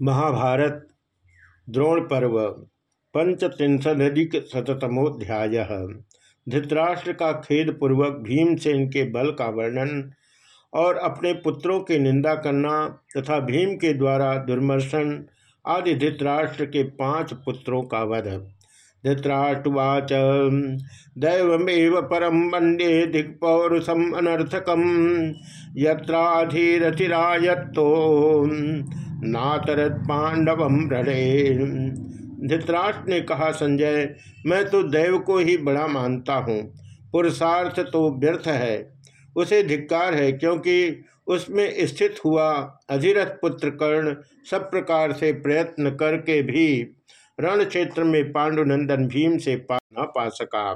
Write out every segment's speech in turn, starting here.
महाभारत, द्रोण पर्व पंचत्रिंशदिक शतमोध्याय धृतराष्ट्र का खेद पूर्वक भीमसेन के बल का वर्णन और अपने पुत्रों की निंदा करना तथा भीम के द्वारा दुर्मर्शन आदि धृतराष्ट्र के पाँच पुत्रों का वध। धृतराष्ट्रवाच दैवमेव परम वंदे दिक्पौरुषम अनर्थकम। यत्राधीरथिरायत्तो नातरत पांडवम रे धृतराष्ट्र ने कहा, संजय, मैं तो दैव को ही बड़ा मानता हूँ। पुरुषार्थ तो व्यर्थ है। उसे धिक्कार है क्योंकि उसमें स्थित हुआ अधिरथ पुत्र कर्ण सब प्रकार से प्रयत्न करके भी रण क्षेत्र में पांडुनंदन भीम से पा न पा सका।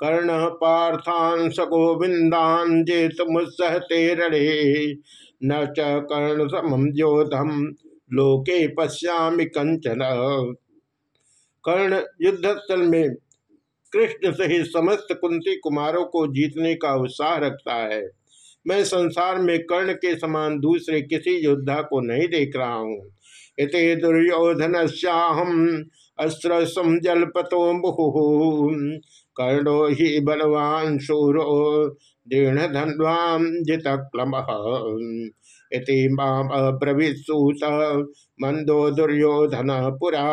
कर्ण पार्थांस गोविंदान जेत मुत्सहते रे न च कर्ण समम जोधम लोके पश्यामि कंचन। कर्ण युद्धस्थल में कृष्ण सहित समस्त कुंती कुमारों को जीतने का उत्साह रखता है। मैं संसार में कर्ण के समान दूसरे किसी योद्धा को नहीं देख रहा हूँ। इत दुर्योधन श्याहम अस्त्र जलपतो मुहु कर्णो ही बलवान शूरो दीर्ण धनवाम जित क्लम इति माम अब्रवीसूत मंदो दुर्योधन पुरा।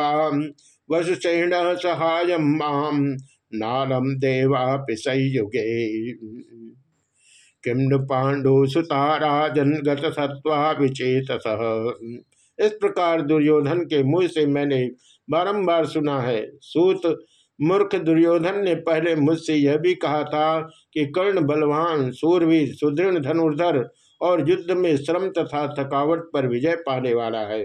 वसुचैण सहाय माम नालम देवा पिसयुगे किम पांडु सुताराजन गत सत्वा विचेत इस प्रकार दुर्योधन के मुँह से मैंने बारंबार सुना है। सूत, मूर्ख दुर्योधन ने पहले मुझसे यह भी कहा था कि कर्ण बलवान, सूरवीर, सुदृढ़ धनुर्धर और युद्ध में श्रम तथा थकावट पर विजय पाने वाला है।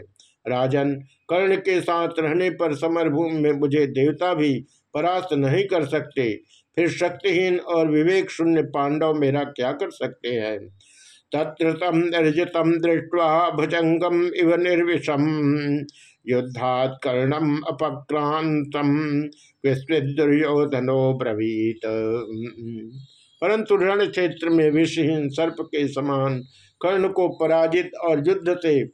राजन, कर्ण के साथ रहने पर समरभूमि में मुझे देवता भी परास्त नहीं कर सकते। फिर शक्तिहीन और विवेक शून्य पांडव मेरा क्या कर सकते हैं? तत्र तम निर्जितम दृष्टवा भुजंगम इव निर्विषम। युद्धात कर्णम अपक्रांतम विस्मृत दुर्योधनो ब्रवीत। परंतु रण क्षेत्र में विषहीन सर्प के समान कर्ण को पराजित और युद्ध से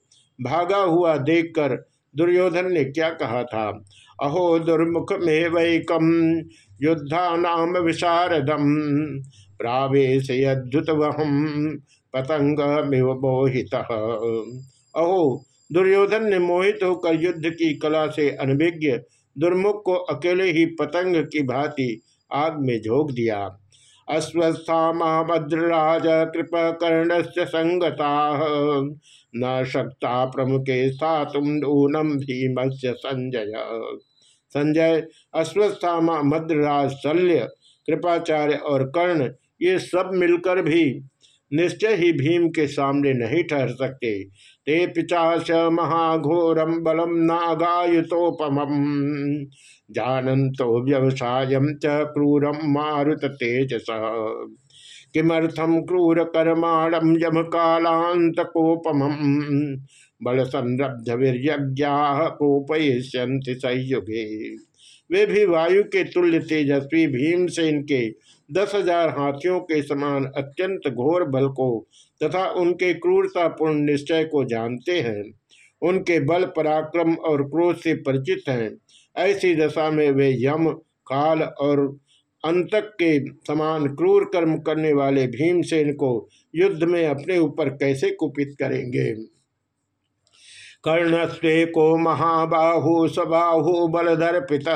भागा हुआ देखकर दुर्योधन ने क्या कहा था? अहो, दुर्मुख में वैकम युद्धा नाम विशारदम, प्रावेश यद्युत वहम पतंग मोहित। अहो, दुर्योधन ने मोहित होकर युद्ध की कला से अनभिज्ञ, दुर्मुख को अकेले ही पतंग की भांति आग में झोंक दिया। अस्वस्था भद्रराज कृप कर्ण से संगता। न शक्ता प्रमुखे सा तुम ऊनम भीमस्य संजय। संजय अश्वस्थामा मद्रराज शल्य, कृपाचार्य और कर्ण, ये सब मिलकर भी निश्चय ही भीम के सामने नहीं ठहर सकते। ते पिचाश महाघोरम बलम नागायुतोपम। जानंतो व्यवसाय च क्रूरम मारुत तेजस। किमर्थम क्रूर कर्माणम यम कालांतकोपम बल संरब्ध वीर्यज्ञा कोपयिष्यंति संयुगे। वे भी वायु के तुल्य तेजस्वी भीमसेन के दस हज़ार हाथियों के समान अत्यंत घोर बल को तथा उनके क्रूरतापूर्ण निश्चय को जानते हैं। उनके बल पराक्रम और क्रोध से परिचित हैं। ऐसी दशा में वे यम, काल और अंतक के समान क्रूर कर्म करने वाले भीमसेन को युद्ध में अपने ऊपर कैसे कुपित करेंगे? कर्णस्वे को महाबाहु सबाहु बलदर्पित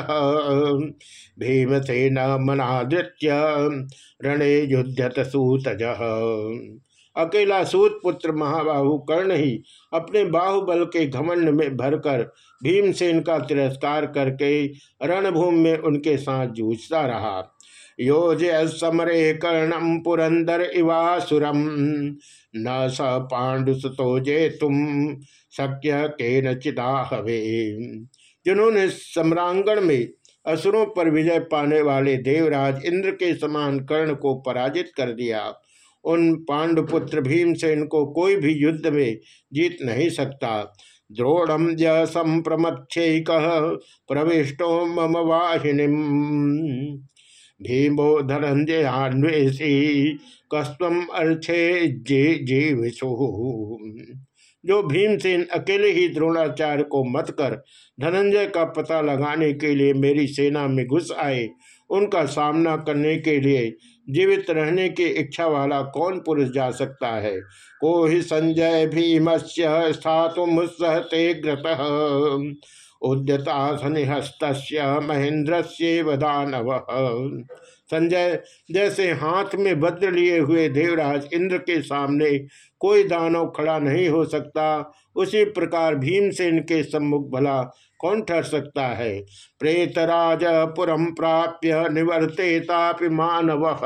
भीमसेन मनादृत्य रणे युद्धत सूतज। अकेला सूत पुत्र महाबाहु कर्ण ही अपने बाहुबल के घमंड में भरकर भीमसेन का तिरस्कार करके रणभूमि में उनके साथ जूझता रहा। योज समरे कर्णम पुरंदर इवासुरम। न स पांडुसुतो जे तुम शक्य के नचिदाहवे जिन्होंने सम्रांगण में असुरों पर विजय पाने वाले देवराज इंद्र के समान कर्ण को पराजित कर दिया, उन पांडुपुत्र भीमसेन को कोई भी युद्ध में जीत नहीं सकता। द्रोणम ज संप्रमच्छेक प्रविष्टो मम वाहिनी भीमो धनंजयान्वेषी कस्व अर्थे जे जीविषु जो भीमसेन अकेले ही द्रोणाचार्य को मत कर धनंजय का पता लगाने के लिए मेरी सेना में घुस आए, उनका सामना करने के लिए जीवित रहने की इच्छा वाला कौन पुरुष जा सकता है? को ही संजय भीमस्य स्थातु मुसहते उद्यता उद्यतासनिहस्त महेंद्र से वदानव संजय, जैसे हाथ में वज्र लिए हुए देवराज इंद्र के सामने कोई दानव खड़ा नहीं हो सकता। उसी प्रकार भीमसेन के सम्मुख भला कौन ठहर सकता है? प्रेतराज पुरम प्राप्य निवर्तेतापि मानव।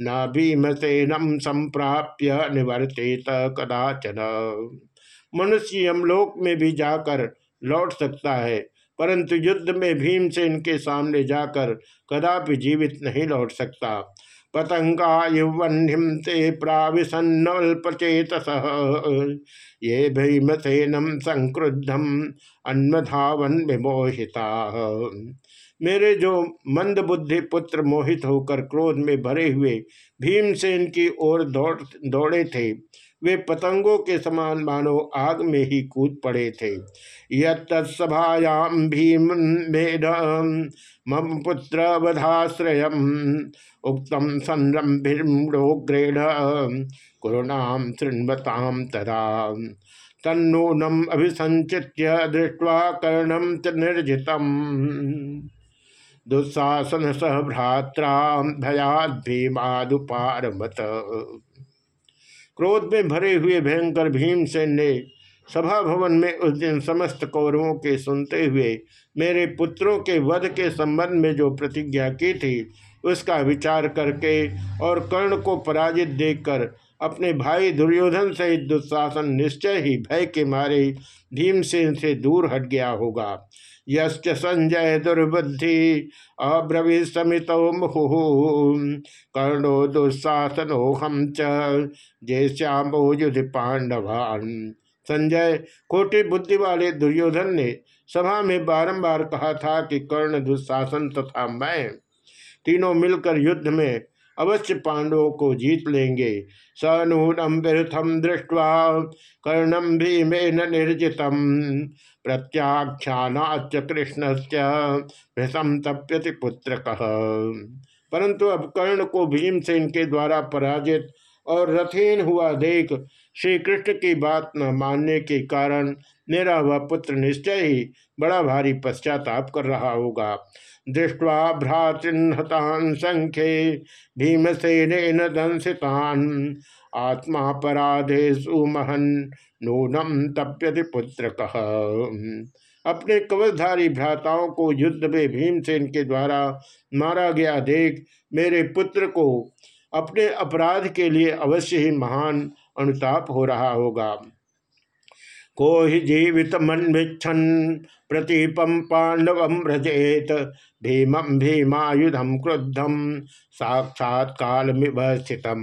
न भीमसेनम संप्राप्य निवर्तेत कदाचन। मनुष्य यमलोक में भी जाकर लौट सकता है। परंतु युद्ध में भीमसेन के सामने जाकर कदापि जीवित नहीं लौट सकता। पतंगा युवन्यम ते प्राविशन्नल्पचेत ये भीमसेनम संक्रुद्धम अन्मधावन विमोहिता। मेरे जो मंद बुद्धि पुत्र मोहित होकर क्रोध में भरे हुए भीमसेन की ओर दौड़, दौड़े थे वे पतंगों के समान मानो आग में ही कूद पड़े थे। यत्सभायाम भीम मेढ मम पुत्र वधाश्रय उक्तम संरम्भिग्रेण कुरुणाम शृण्वताम तदा। तन्नूनम अभिसंचित्य दृष्ट्वा कर्णम च निर्जित दुस्साहसन सह भ्रात्रा भयाद भीमादुपारमत क्रोध में भरे हुए भयंकर भीमसेन ने सभा भवन में उस दिन समस्त कौरवों के सुनते हुए मेरे पुत्रों के वध के संबंध में जो प्रतिज्ञा की थी, उसका विचार करके और कर्ण को पराजित देखकर अपने भाई दुर्योधन सहित दुशासन निश्चय ही भय के मारे भीमसेन से दूर हट गया होगा। यश्च संजय दुर्बुद्धि अब्रवी समित मुहु। कर्णो दुस्साहसनोहम चे श्यामो युधि संजय, खोटी बुद्धि वाले दुर्योधन ने सभा में बारंबार कहा था कि कर्ण दुशासन तथा मैं तीनों मिलकर युद्ध में अवश्य पांडवों को जीत लेंगे। स नूनम व्यर्थम दृष्टवा कर्णम भीमेन निर्जितम प्रत्याख्यानाच कृष्ण से तप्यति पुत्र कह परंतु अब कर्ण को भीम से इनके द्वारा पराजित और रथहीन हुआ देख श्री कृष्ण की बात न मानने के कारण मेरा वह पुत्र निश्चय ही बड़ा भारी पश्चाताप कर रहा होगा। दृष्टवा भ्रातृहतान संख्ये भीमसेन दंसितान आत्मा पराधे सुमहन नूनम तप्यति पुत्र कह अपने कवचधारी भ्राताओं को युद्ध में भीमसेन के द्वारा मारा गया देख मेरे पुत्र को अपने अपराध के लिए अवश्य ही महान अनुताप हो रहा होगा। को ही जीवित मन भिक्षन प्रतीपम पांडव व्रजेत। भीमं भीमायुधम क्रुद्धम साक्षात काल स्थितम।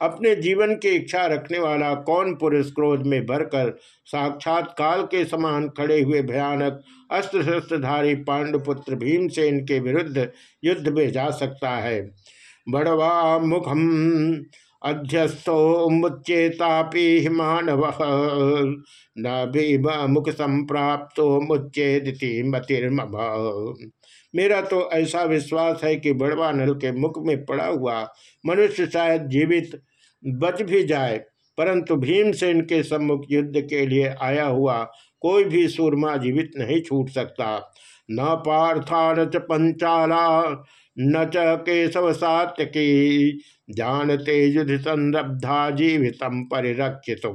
अपने जीवन की इच्छा रखने वाला कौन पुरुष क्रोध में भरकर साक्षात काल के समान खड़े हुए भयानक अस्त्र शस्त्रधारी पांडुपुत्र भीमसेन के विरुद्ध युद्ध में जा सकता है। बड़वा मुखम अध्यस्थो मुच्चेतापि मानव। न भीम मुख संप्राप्तो मुच्चेदिति मतिर्मम। मेरा तो ऐसा विश्वास है कि बड़वा नल के मुख में पड़ा हुआ मनुष्य शायद जीवित बच भी जाए, परंतु भीमसेन के सम्मुख युद्ध के लिए आया हुआ कोई भी सूरमा जीवित नहीं छूट सकता। न पार्था न च पंचाला, न च केशव सात्यकी जानते युद्ध संरब्धा जीवित परिरक्षित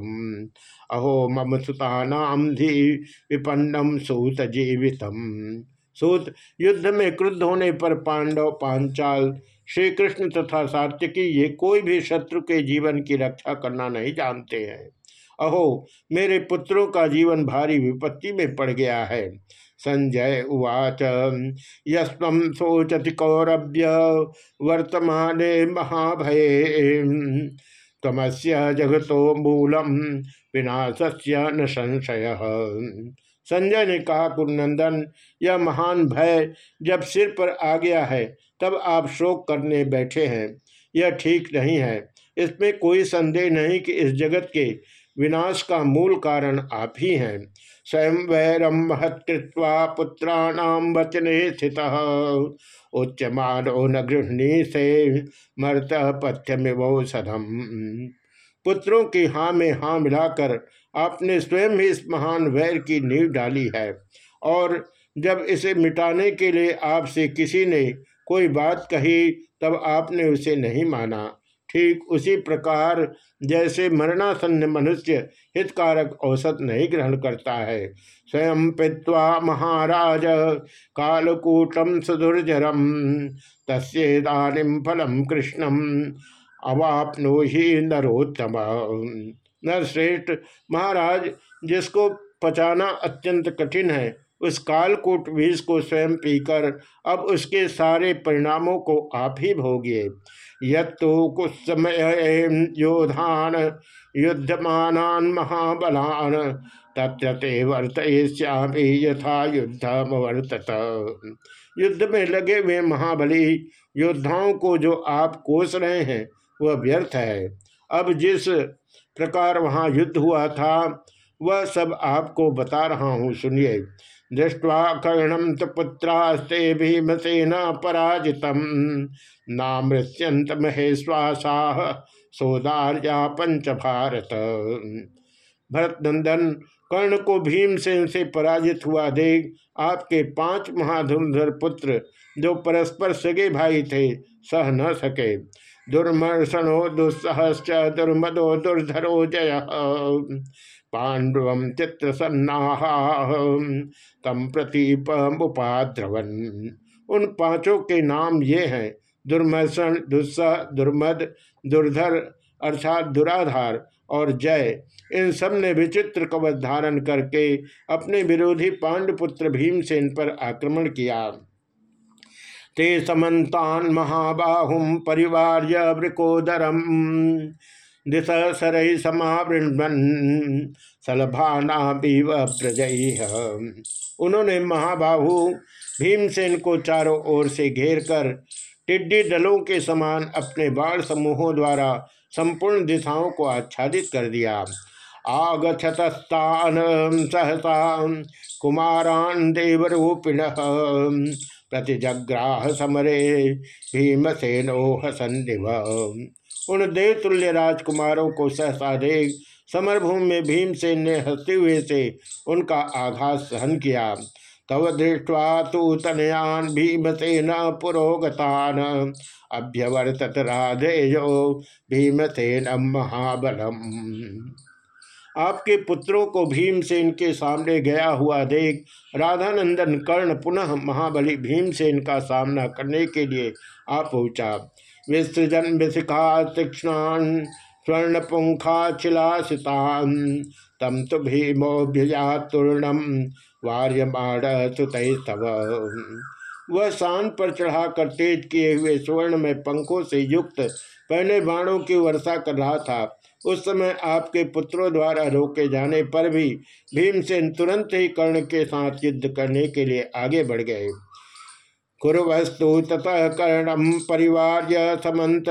अहो मम सुतानाम धी विपन्नम सूत जीवितम। सूत, युद्ध में क्रुद्ध होने पर पांडव, पांचाल श्री कृष्ण तथा सात्यकी ये कोई भी शत्रु के जीवन की रक्षा करना नहीं जानते हैं। अहो, मेरे पुत्रों का जीवन भारी विपत्ति में पड़ गया है। संजय उवाच। यस्व शोचति कौरभ्य वर्तमान महाभये। तमस्य जगतो मूलम विनाशस्य न संशय। संजय ने कहा कुरनंदन यह महान भय जब सिर पर आ गया है, तब आप शोक करने बैठे हैं। यह ठीक नहीं है। इसमें कोई संदेह नहीं कि इस जगत के विनाश का मूल कारण आप ही हैं। स्वयं वैरम महत्वा पुत्राणाम वचने स्थित। उच्च मानो न गृहणी से मर्त पथ्यमिवौषधम पुत्रों की हाँ में हाँ मिलाकर आपने स्वयं ही इस महान वैर की नींव डाली है और जब इसे मिटाने के लिए आपसे किसी ने कोई बात कही, तब आपने उसे नहीं माना। ठीक उसी प्रकार जैसे मरणासन्न मनुष्य हितकारक औसत नहीं ग्रहण करता है। स्वयं पित्वा महाराज कालकूटम सुदुर्जरम तस्दानिम फलम कृष्णम अवापनो ही नरोत्तम। नरश्रेष्ठ महाराज, जिसको पचाना अत्यंत कठिन है उस कालकूट विष को स्वयं पीकर अब उसके सारे परिणामों को आप ही भोगिए। यत्तु कुछ समय योधान युद्धमान महाबलान तत्र वर्तयिष्यामि यथा युद्धम वर्तत। युद्ध में लगे हुए महाबली योद्धाओं को जो आप कोस रहे हैं, वह व्यर्थ है। अब जिस प्रकार वहाँ युद्ध हुआ था, वह सब आपको बता रहा हूँ, सुनिए। दृष्टवा कर्णम तो पुत्रास्ते भीमसेन पराजित नामृत्यंत महेश्वासा सोदार्या पंच भारत भरत नंदन कर्ण को भीमसेन से पराजित हुआ देख, आपके पाँच महाधुंधर पुत्र जो परस्पर सगे भाई थे, सह न सके। दुर्मर्षणो दुस्सहश्च, दुर्मदो दुर्धरो जय। पांडव चित्र तम प्रतीप उपाद्रवन उन पाँचों के नाम ये हैं दुर्मसन दुस्सह दुर्मद, दुर्धर, अर्थात दुराधार और जय। इन सबने विचित्र कवच धारण करके अपने विरोधी पांडपुत्र भीमसेन पर आक्रमण किया। ते समन्तान महाबाहुम परिवार वृकोदरम। दिश सरई समावृणन सलभाना प्रजय उन्होंने महाबाहु भीमसेन को चारों ओर से घेर कर टिड्डी दलों के समान अपने बाढ़ समूहों द्वारा संपूर्ण दिशाओं को आच्छादित कर दिया। आगछतस्तान सहसा कुमारान देवरूपिण। प्रतिजग्राह समरे भीमसेनो हसन्दिव उन देवतुल्य राजकुमारों को सहसा देख समरभूमि में भीमसेन ने हँसते हुए से उनका आघात सहन किया। तव दृष्टवा तो तनयान भीमसेन पुरोगतान अभ्यवर्तत राधेयो भीमसेन महाबलम। आपके पुत्रों को भीम से इनके सामने गया हुआ देख राधानंदन कर्ण पुनः महाबली भीमसेन का सामना करने के लिए आ पहुँचा। विसृजन विशिखा तीक्षण स्वर्ण पुंखा चिलासितान तम तो भीमोभ्यजातूर्णम वार्यमाण सुतव वह शान पर चढ़ाकर तेज किए हुए स्वर्ण में पंखों से युक्त पहले बाणों की वर्षा कर रहा था। उस समय आपके पुत्रों द्वारा रोके जाने पर भी भीमसेन तुरंत ही कर्ण के साथ युद्ध करने के लिए आगे बढ़ गए। कुरवस्तु ततः कर्णम परिवार समत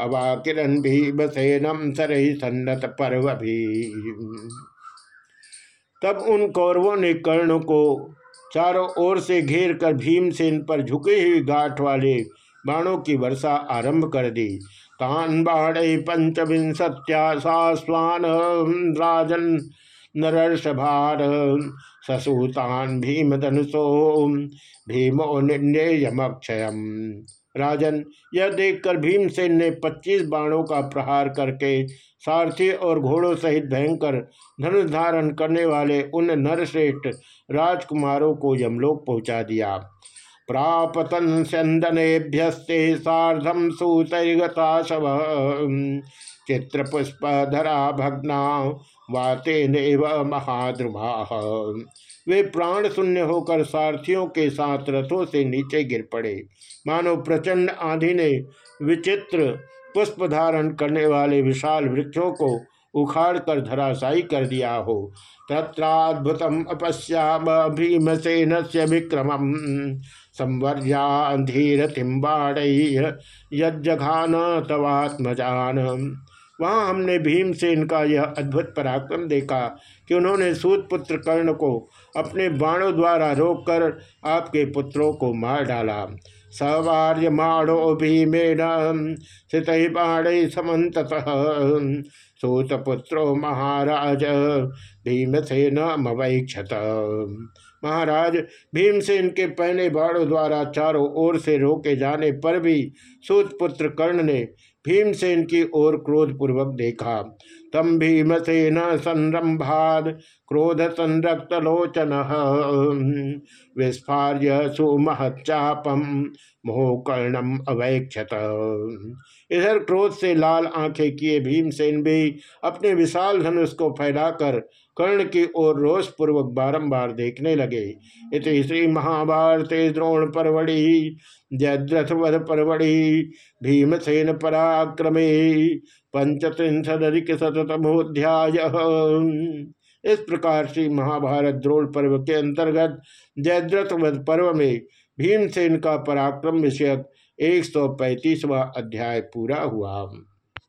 अवाकिरण भीमसेनम सरही सन्नत पर्व भी तब उन कौरवों ने कर्ण को चारों ओर से घेर कर भीमसेन पर झुकी हुई गांठ वाले बाणों की वर्षा आरंभ कर दी। तान बाण पंचविंशत्या स्वान राजन नरषभार ससूतान भीमधनुषो भीमो निर्णयमक्षय राजन, यह देखकर भीमसेन ने पच्चीस बाणों का प्रहार करके सारथी और घोड़ों सहित भयंकर धनुष धारण करने वाले उन नरश्रेष्ठ राजकुमारों को यमलोक पहुँचा दिया। प्रापतन स्यंदनेभ्यस्ते साधम सूतैर्गता शव चित्रपुष्पधरा भग्ना वाते नेव महाद्रुभा वे प्राण शून्य होकर सारथियों के साथ रथों से नीचे गिर पड़े। मानो प्रचंड आंधी ने विचित्र पुष्प धारण करने वाले विशाल वृक्षों को उखाड़ कर धराशायी कर दिया हो। तत्राद्भुतम अपश्याम भीमसेन से विक्रम संवर्याधीरतिम बाढ़ यज्जघान तवात्मजान वहाँ हमने भीमसेन का यह अद्भुत पराक्रम देखा कि उन्होंने सूतपुत्र कर्ण को अपने बाणों द्वारा रोककर आपके पुत्रों को मार डाला। सवार्यमाणो भीमेन स्थित बाण समत सूतपुत्रो महाराज, भीमसेन मवैक्षत महाराज, भीमसेन के पहले बाणों द्वारा चारों ओर से रोके जाने पर भी सूतपुत्र कर्ण ने भीमसेन की ओर क्रोधपूर्वक देखा। तम भीमसेन संरंभाद क्रोध संरक्त लोचन। विस्फार्य सुमहचापम मोहकर्णम अवैक्षत। इधर क्रोध से लाल आँखें किए भीमसेन भी अपने विशाल धनुष को फैलाकर कर्ण की ओर रोष पूर्वक बारम्बार देखने लगे। इस श्री महाभारत द्रोण परवड़ी, जयद्रथवध परवड़ी, भीमसेन पराक्रमे। पंचत्रिशदिक शतमोध्याय इस प्रकार से महाभारत द्रोण पर्व के अंतर्गत जयद्रथ पर्व में भीमसेन का पराक्रम विषयक एक सौ अध्याय पूरा हुआ।